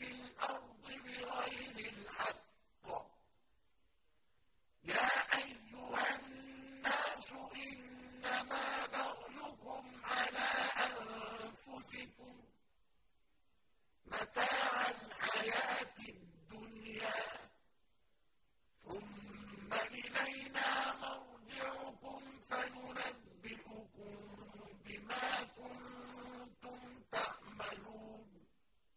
في الأرض بغير الحق. يا أيها الناس إنما بغي